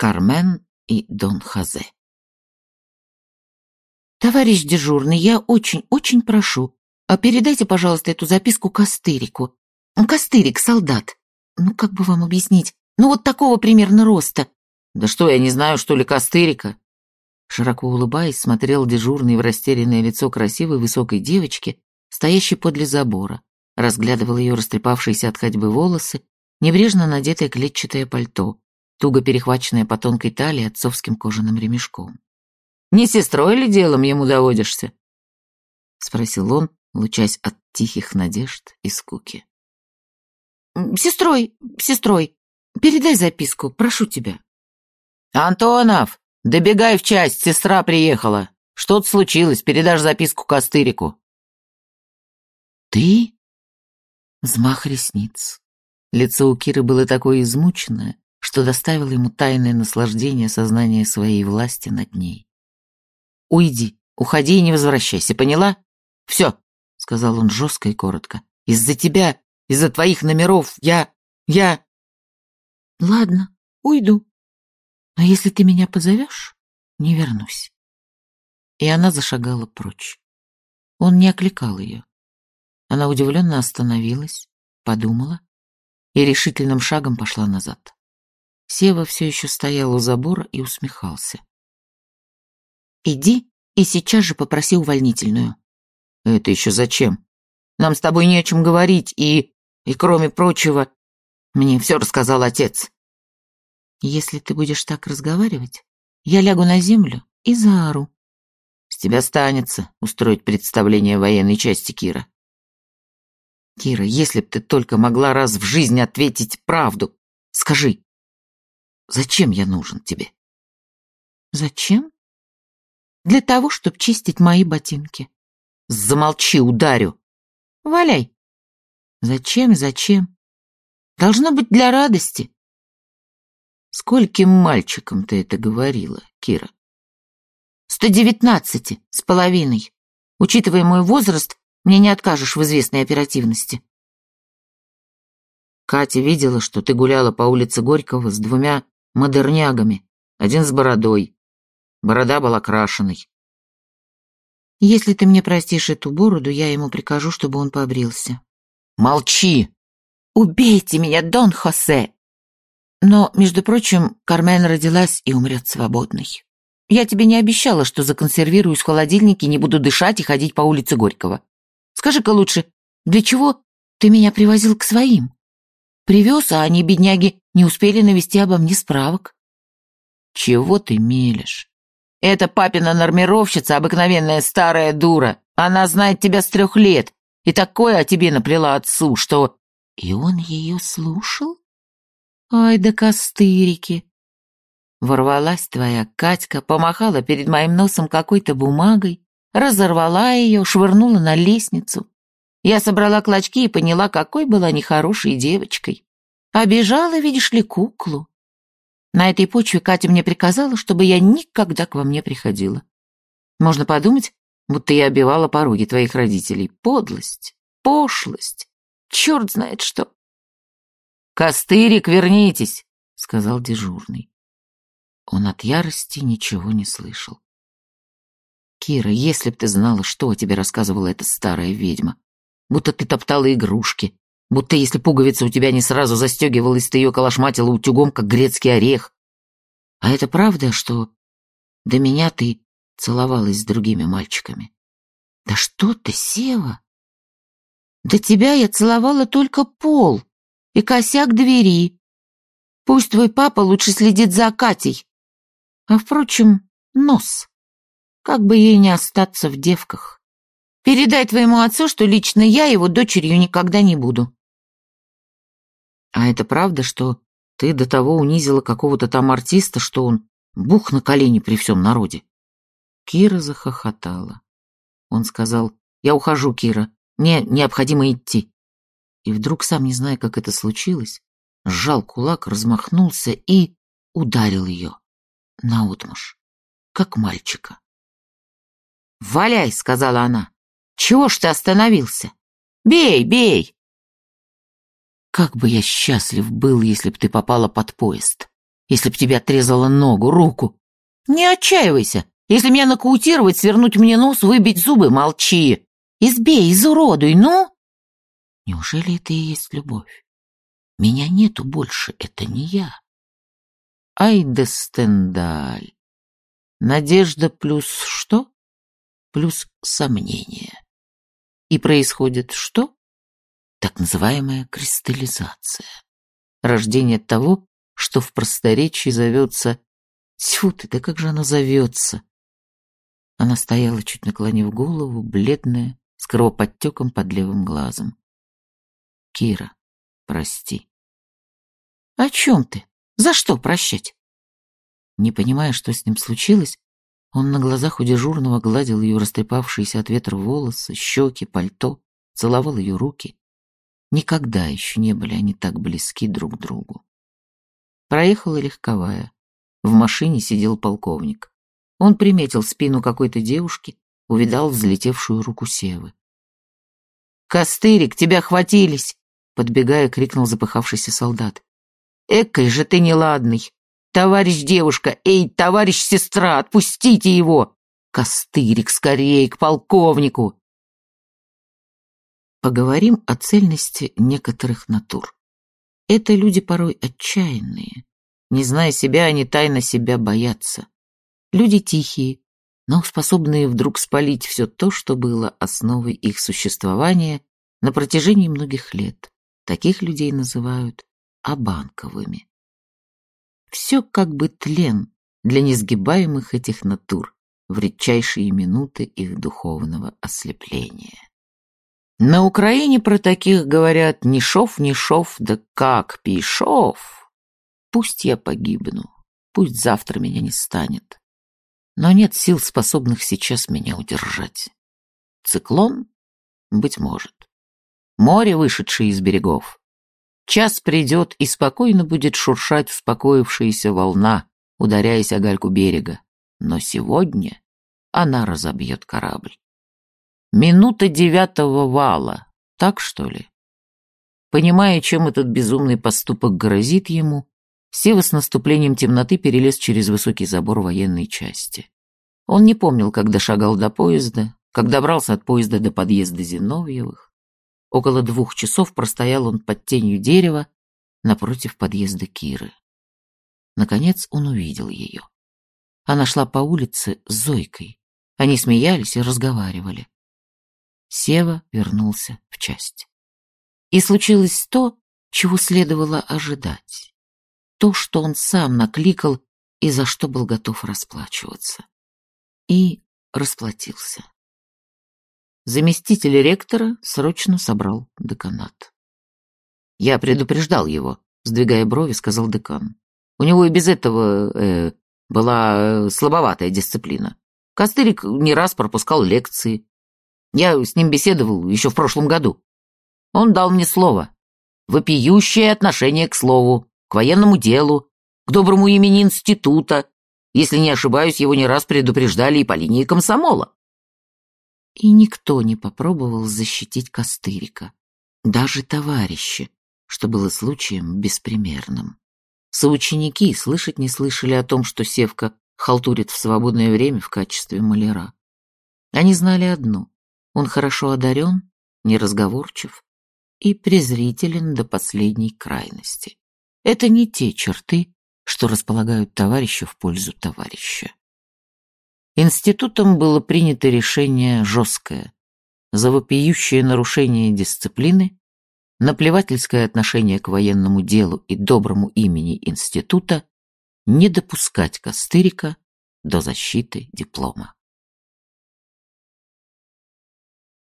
Кармен и Дон Хазе. «Товарищ дежурный, я очень-очень прошу, а передайте, пожалуйста, эту записку Костырику. Костырик, солдат. Ну, как бы вам объяснить? Ну, вот такого примерно роста». «Да что, я не знаю, что ли, Костырика?» Широко улыбаясь, смотрел дежурный в растерянное лицо красивой высокой девочки, стоящей подле забора, разглядывал ее растрепавшиеся от ходьбы волосы, небрежно надетое клетчатое пальто, туго перехваченное по тонкой талии отцовским кожаным ремешком. «Не сестрой ли делом ему доводишься?» — спросил он, лучась от тихих надежд и скуки. «Сестрой, сестрой, передай записку, прошу тебя». «Антонов, добегай в часть, сестра приехала. Что-то случилось, передашь записку Костырику». «Ты?» Взмах ресниц. Лицо у Киры было такое измученное, что доставило ему тайное наслаждение сознания своей власти над ней. «Уйди, уходи и не возвращайся, поняла? Все», — сказал он жестко и коротко. «Из-за тебя, из-за твоих номеров я... я...» «Ладно, уйду. А если ты меня позовешь, не вернусь». И она зашагала прочь. Он не окликал ее. Она удивленно остановилась, подумала и решительным шагом пошла назад. Сева все еще стоял у забора и усмехался. «Иди и сейчас же попроси увольнительную». «Это еще зачем? Нам с тобой не о чем говорить, и... и кроме прочего, мне все рассказал отец». «Если ты будешь так разговаривать, я лягу на землю и заору». «С тебя станется устроить представление военной части Кира». «Кира, если б ты только могла раз в жизни ответить правду, скажи, Зачем я нужен тебе? Зачем? Для того, чтобы чистить мои ботинки. Замолчи, ударю. Валяй. Зачем, зачем? Должно быть для радости. Скольким мальчикам ты это говорила, Кира? Сто девятнадцати с половиной. Учитывая мой возраст, мне не откажешь в известной оперативности. Катя видела, что ты гуляла по улице Горького с двумя модернягами, один с бородой. Борода была крашеной. Если ты мне простишь эту бороду, я ему прикажу, чтобы он побрился. Молчи! Убейте меня, Дон Хосе! Но, между прочим, Кармен родилась и умрет свободной. Я тебе не обещала, что законсервируюсь в холодильнике, не буду дышать и ходить по улице Горького. Скажи-ка лучше, для чего ты меня привозил к своим? Привез, а они, бедняги, не успели навести обо мне справок. Чего ты мелешь? Это папина нормировщица, обыкновенная старая дура. Она знает тебя с трех лет. И такое о тебе наплела отцу, что... И он ее слушал? Ай да костырики. Ворвалась твоя Катька, помахала перед моим носом какой-то бумагой, разорвала ее, швырнула на лестницу. Я собрала клочки и поняла, какой была нехорошей девочкой. Обижала, видишь ли, куклу. На этой почве Катя мне приказала, чтобы я никогда к вам не приходила. Можно подумать, будто я обивала пороги твоих родителей. Подлость, пошлость, черт знает что. «Костырик, вернитесь!» — сказал дежурный. Он от ярости ничего не слышал. «Кира, если б ты знала, что о тебе рассказывала эта старая ведьма, будто ты топтала игрушки, будто если пуговица у тебя не сразу застегивалась, ты ее колошматила утюгом, как грецкий орех. А это правда, что до меня ты целовалась с другими мальчиками? Да что ты, Сева? До тебя я целовала только пол и косяк двери. Пусть твой папа лучше следит за Катей. А, впрочем, нос. Как бы ей не остаться в девках. Передай твоему отцу, что лично я его дочерью никогда не буду. А это правда, что ты до того унизила какого-то там артиста, что он бух на колени при всем народе? Кира захохотала. Он сказал, я ухожу, Кира, мне необходимо идти. И вдруг, сам не зная, как это случилось, сжал кулак, размахнулся и ударил ее наотмашь, как мальчика. «Валяй!» — сказала она. Чего ж ты остановился? Бей, бей!» «Как бы я счастлив был, если б ты попала под поезд. если б тебе отрезала ногу, руку. Не отчаивайся. Если меня нокаутировать, свернуть мне нос, выбить зубы, молчи. Избей, изуродуй, ну!» Неужели это и есть любовь? Меня нету больше, это не я. Ай да Стендаль. Надежда плюс что? Плюс сомнение. И происходит что? Так называемая кристаллизация. Рождение того, что в просторечии зовется... Тьфу ты, да как же оно зовется? Она стояла, чуть наклонив голову, бледная, с кровоподтеком под левым глазом. Кира, прости. О чем ты? За что прощать? Не понимая, что с ним случилось, он на глазах у дежурного гладил ее растрепавшиеся от ветра волосы, щеки, пальто, целовал ее руки. Никогда еще не были они так близки друг к другу. Проехала легковая. В машине сидел полковник. Он приметил спину какой-то девушки, увидал взлетевшую руку Севы. «Костырик, тебя хватились!» Подбегая, крикнул запыхавшийся солдат. «Экой же ты неладный! Товарищ девушка! Эй, товарищ сестра, отпустите его! Костырик, скорее, к полковнику!» Поговорим о цельности некоторых натур. Это люди порой отчаянные. Не зная себя, они тайно себя боятся. Люди тихие, но способные вдруг спалить все то, что было основой их существования на протяжении многих лет. Таких людей называют обанковыми. Все как бы тлен для несгибаемых этих натур в редчайшие минуты их духовного ослепления. На Украине про таких говорят «ни шов, ни шов, да как пишов». Пусть я погибну, пусть завтра меня не станет но нет сил, способных сейчас меня удержать. Циклон? Быть может. Море, вышедшее из берегов. Час придет, и спокойно будет шуршать успокоившаяся волна, ударяясь о гальку берега. Но сегодня она разобьет корабль. Минута девятого вала, так что ли? Понимая, чем этот безумный поступок грозит ему, Сева с наступлением темноты перелез через высокий забор военной части. Он не помнил, когда шагал до поезда, как добрался от поезда до подъезда Зиновьевых. Около двух часов простоял он под тенью дерева напротив подъезда Киры. Наконец он увидел ее. Она шла по улице с Зойкой. Они смеялись и разговаривали. Сева вернулся в часть. И случилось то, чего следовало ожидать то, что он сам накликал и за что был готов расплачиваться. И расплатился. Заместитель ректора срочно собрал деканат. «Я предупреждал его», — сдвигая брови, сказал декан. «У него и без этого э, была э, слабоватая дисциплина. Костырик не раз пропускал лекции. Я с ним беседовал еще в прошлом году. Он дал мне слово. Вопиющее отношение к слову к военному делу, к доброму имени института. Если не ошибаюсь, его не раз предупреждали и по линии комсомола. И никто не попробовал защитить Костырика. Даже товарищи, что было случаем беспримерным. Соученики слышать не слышали о том, что Севка халтурит в свободное время в качестве маляра. Они знали одно — он хорошо одарен, неразговорчив и презрителен до последней крайности. Это не те черты, что располагают товарища в пользу товарища. Институтом было принято решение жесткое за вопиющее нарушение дисциплины, наплевательское отношение к военному делу и доброму имени института не допускать Костырика до защиты диплома.